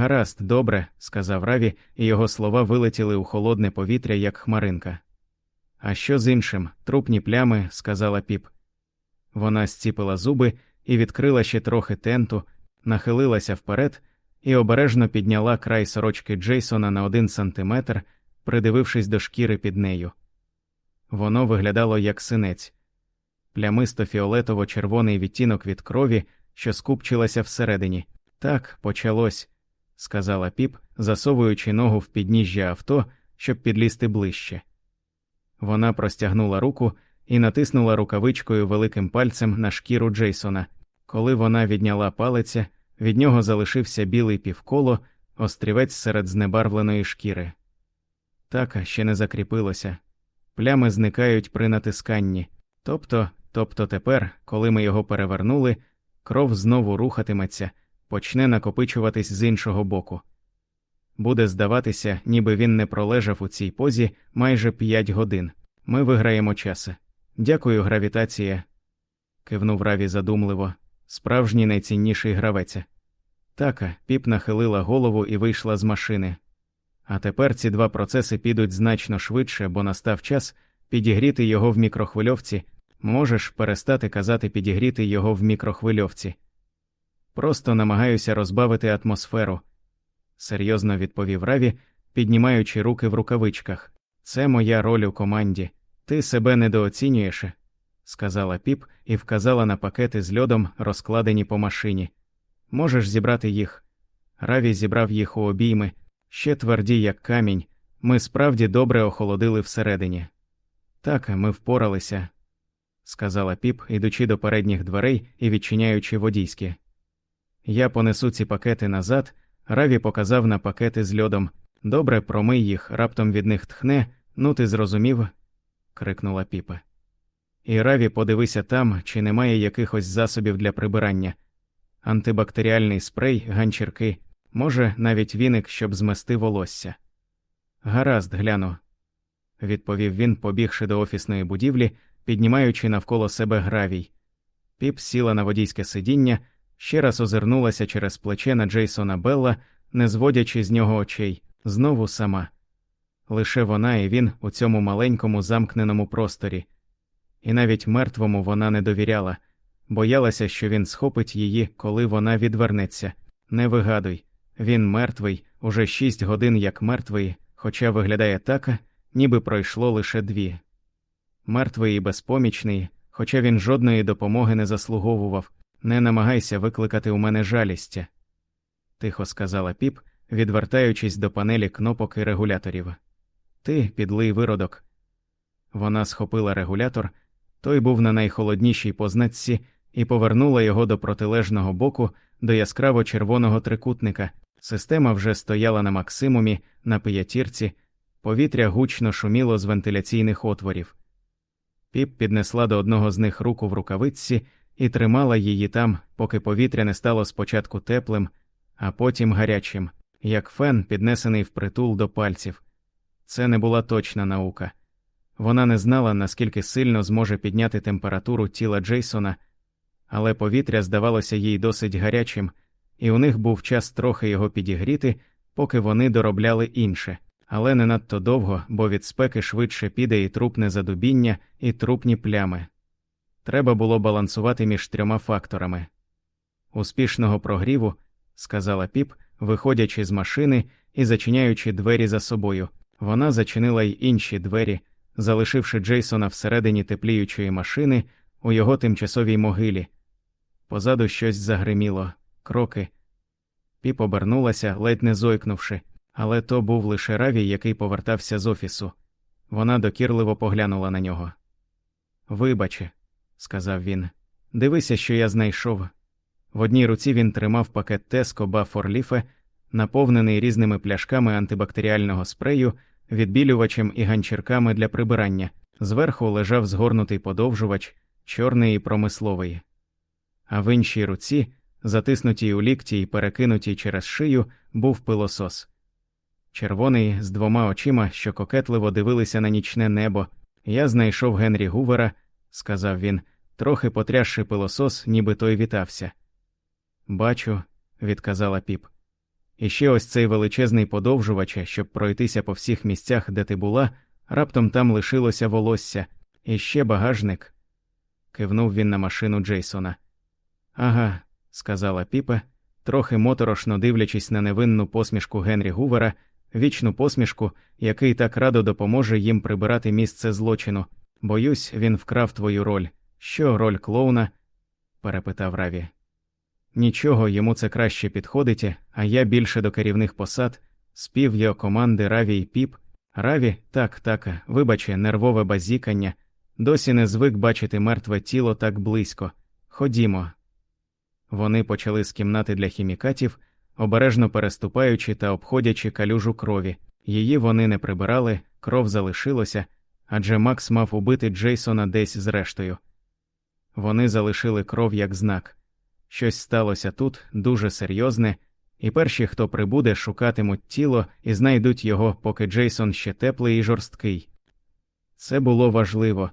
Гаразд, добре, сказав Раві, і його слова вилетіли у холодне повітря, як хмаринка. А що з іншим? Трупні плями, сказала піп. Вона зціпила зуби і відкрила ще трохи тенту, нахилилася вперед і обережно підняла край сорочки Джейсона на один сантиметр, придивившись до шкіри під нею. Воно виглядало як синець, плямисто фіолетово червоний відтінок від крові, що скупчилася всередині. Так, почалось, сказала піп, засовуючи ногу в підніжжя авто, щоб підлізти ближче. Вона простягнула руку і натиснула рукавичкою великим пальцем на шкіру Джейсона. Коли вона відняла палиця, від нього залишився білий півколо, острівець серед знебарвленої шкіри. Така ще не закріпилося. Плями зникають при натисканні. Тобто, тобто тепер, коли ми його перевернули, кров знову рухатиметься, почне накопичуватись з іншого боку. Буде здаватися, ніби він не пролежав у цій позі майже п'ять годин. Ми виграємо часи. Дякую, гравітація. кивнув Раві задумливо, справжній найцінніший гравець. Така, піп нахилила голову і вийшла з машини. А тепер ці два процеси підуть значно швидше, бо настав час підігріти його в мікрохвильовці. Можеш перестати казати підігріти його в мікрохвильовці. Просто намагаюся розбавити атмосферу, серйозно відповів Раві, піднімаючи руки в рукавичках. Це моя роль у команді. Ти себе недооцінюєш, сказала піп і вказала на пакети з льодом, розкладені по машині. Можеш зібрати їх. Раві зібрав їх у обійми, ще тверді, як камінь. Ми справді добре охолодили всередині. Так, ми впоралися, сказала піп, ідучи до передніх дверей і відчиняючи водійські. Я понесу ці пакети назад. Раві показав на пакети з льодом. Добре, промий їх, раптом від них тхне, ну ти зрозумів. крикнула піпа. І Раві подивися там, чи немає якихось засобів для прибирання. Антибактеріальний спрей, ганчірки, може, навіть віник, щоб змести волосся. Гаразд, гляну, відповів він, побігши до офісної будівлі, піднімаючи навколо себе гравій. Піп сіла на водійське сидіння, ще раз озирнулася через плече на Джейсона Белла, не зводячи з нього очей, знову сама. Лише вона і він у цьому маленькому замкненому просторі, і навіть мертвому вона не довіряла, боялася, що він схопить її, коли вона відвернеться. Не вигадуй, він мертвий, уже шість годин як мертвий, хоча виглядає так, ніби пройшло лише дві. Мертвий і безпомічний, хоча він жодної допомоги не заслуговував, не намагайся викликати у мене жалістя, тихо сказала піп, відвертаючись до панелі кнопок і регуляторів. Ти, підлий виродок. Вона схопила регулятор, той був на найхолоднішій позначці, і повернула його до протилежного боку, до яскраво червоного трикутника. Система вже стояла на максимумі, на п'ятірці, повітря гучно шуміло з вентиляційних отворів. Піп піднесла до одного з них руку в рукавиці і тримала її там, поки повітря не стало спочатку теплим, а потім гарячим, як фен, піднесений впритул до пальців. Це не була точна наука. Вона не знала, наскільки сильно зможе підняти температуру тіла Джейсона, але повітря здавалося їй досить гарячим, і у них був час трохи його підігріти, поки вони доробляли інше, але не надто довго, бо від спеки швидше піде і трупне задубіння, і трупні плями. Треба було балансувати між трьома факторами. Успішного прогріву, сказала піп, виходячи з машини і зачиняючи двері за собою. Вона зачинила й інші двері, залишивши Джейсона всередині тепліючої машини у його тимчасовій могилі. Позаду щось загриміло, кроки. Піп обернулася, ледь не зойкнувши, але то був лише равій, який повертався з офісу. Вона докірливо поглянула на нього. Вибаче, сказав він, дивися, що я знайшов. В одній руці він тримав пакет Теско Бафорліфе, наповнений різними пляшками антибактеріального спрею, відбілювачем і ганчірками для прибирання. Зверху лежав згорнутий подовжувач, чорний і промисловий. А в іншій руці, затиснутій у лікті і перекинутій через шию, був пилосос. Червоний з двома очима, що кокетливо дивилися на нічне небо. Я знайшов Генрі Гувера, сказав він, трохи потрясши пилосос, ніби той вітався. Бачу, відказала піп. І ще ось цей величезний подовжувач, щоб пройтися по всіх місцях, де ти була, раптом там лишилося волосся, і ще багажник. Кивнув він на машину Джейсона. Ага, сказала Піпе, трохи моторошно дивлячись на невинну посмішку Генрі Гувера, вічну посмішку, який так радо допоможе їм прибирати місце злочину. Боюсь, він вкрав твою роль. Що роль клоуна? перепитав Раві. Нічого, йому це краще підходить, а я більше до керівних посад, спів його команди Раві і Піп. Раві, так, так, вибаче, нервове базікання, досі не звик бачити мертве тіло так близько. Ходімо. Вони почали з кімнати для хімікатів, обережно переступаючи та обходячи калюжу крові. Її вони не прибирали, кров залишилося, адже Макс мав убити Джейсона десь зрештою. Вони залишили кров як знак. Щось сталося тут дуже серйозне, і перші, хто прибуде, шукатимуть тіло і знайдуть його, поки Джейсон ще теплий і жорсткий. Це було важливо,